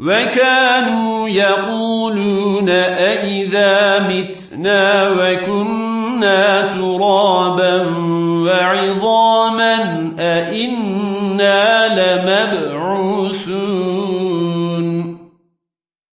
وكانوا يقولون أئذا متنا وكنا ترابا وعظاما أئنا لمبعوثون